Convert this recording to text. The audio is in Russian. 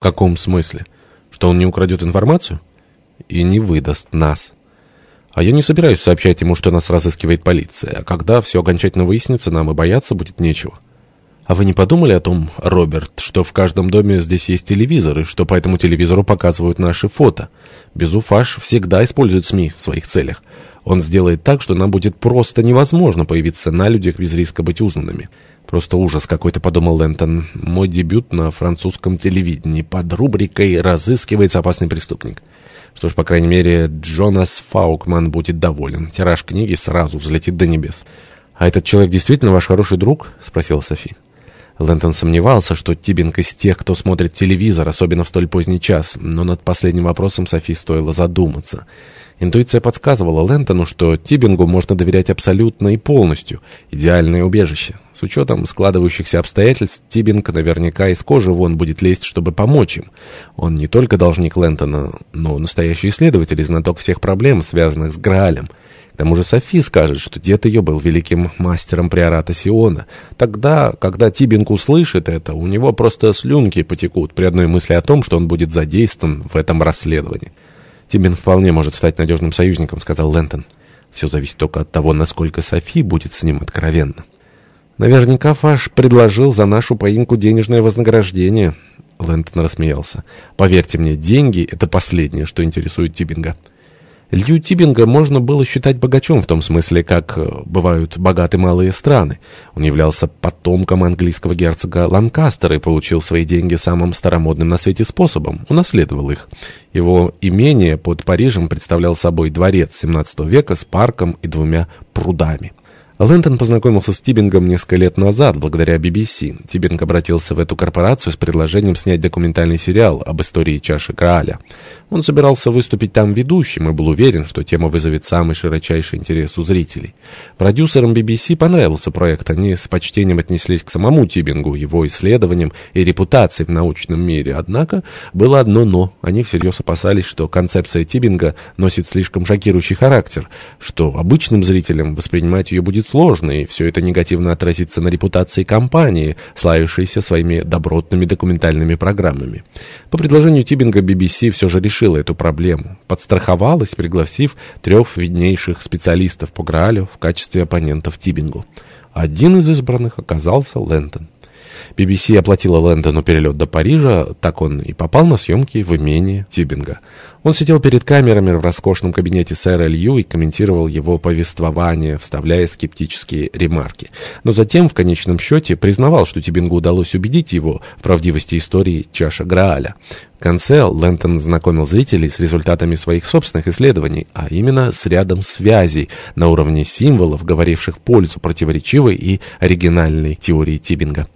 В каком смысле? Что он не украдет информацию? И не выдаст нас. А я не собираюсь сообщать ему, что нас разыскивает полиция. А когда все окончательно выяснится, нам и бояться будет нечего. А вы не подумали о том, Роберт, что в каждом доме здесь есть телевизор, и что по этому телевизору показывают наши фото? Безуфаш всегда использует СМИ в своих целях. Он сделает так, что нам будет просто невозможно появиться на людях без риска быть узнанными. Просто ужас какой-то, подумал Лэнтон. Мой дебют на французском телевидении под рубрикой «Разыскивается опасный преступник». Что ж, по крайней мере, Джонас Фаукман будет доволен. Тираж книги сразу взлетит до небес. «А этот человек действительно ваш хороший друг?» — спросила Софи. Лэнтон сомневался, что Тибинг из тех, кто смотрит телевизор, особенно в столь поздний час, но над последним вопросом Софи стоило задуматься. Интуиция подсказывала Лэнтону, что Тибингу можно доверять абсолютно и полностью. Идеальное убежище. С учетом складывающихся обстоятельств, Тибинг наверняка из кожи вон будет лезть, чтобы помочь им. Он не только должник Лэнтона, но настоящий исследователь и знаток всех проблем, связанных с Граалем. Тому же Софи скажет, что дед ее был великим мастером приората Сиона. Тогда, когда Тибинг услышит это, у него просто слюнки потекут при одной мысли о том, что он будет задействован в этом расследовании. «Тибинг вполне может стать надежным союзником», — сказал Лэнтон. «Все зависит только от того, насколько Софи будет с ним откровенна». «Наверняка Фаш предложил за нашу поимку денежное вознаграждение». Лэнтон рассмеялся. «Поверьте мне, деньги — это последнее, что интересует Тибинга». Лью Тибинга можно было считать богачом в том смысле, как э, бывают богаты малые страны. Он являлся потомком английского герцога Ланкастера и получил свои деньги самым старомодным на свете способом, унаследовал их. Его имение под Парижем представлял собой дворец 17 века с парком и двумя прудами. Лэнтон познакомился с Тибингом несколько лет назад, благодаря BBC. Тибинг обратился в эту корпорацию с предложением снять документальный сериал об истории чаши Грааля. Он собирался выступить там ведущим и был уверен, что тема вызовет самый широчайший интерес у зрителей. Продюсерам BBC понравился проект. Они с почтением отнеслись к самому Тибингу, его исследованиям и репутации в научном мире. Однако было одно «но». Они всерьез опасались, что концепция Тибинга носит слишком шокирующий характер, что обычным зрителям воспринимать ее будет сложно, и все это негативно отразится на репутации компании, славившейся своими добротными документальными программами. По предложению Тибинга BBC все же решила эту проблему. Подстраховалась, пригласив трех виднейших специалистов по Граалю в качестве оппонентов Тибингу. Один из избранных оказался Лэнтон. BBC оплатила Лэндону перелет до Парижа, так он и попал на съемки в имение Тюбинга. Он сидел перед камерами в роскошном кабинете сэра Лью и комментировал его повествование, вставляя скептические ремарки. Но затем, в конечном счете, признавал, что Тюбингу удалось убедить его в правдивости истории чаша Грааля. В конце Лэнтон знакомил зрителей с результатами своих собственных исследований, а именно с рядом связей на уровне символов, говоривших в пользу противоречивой и оригинальной теории Тибинга.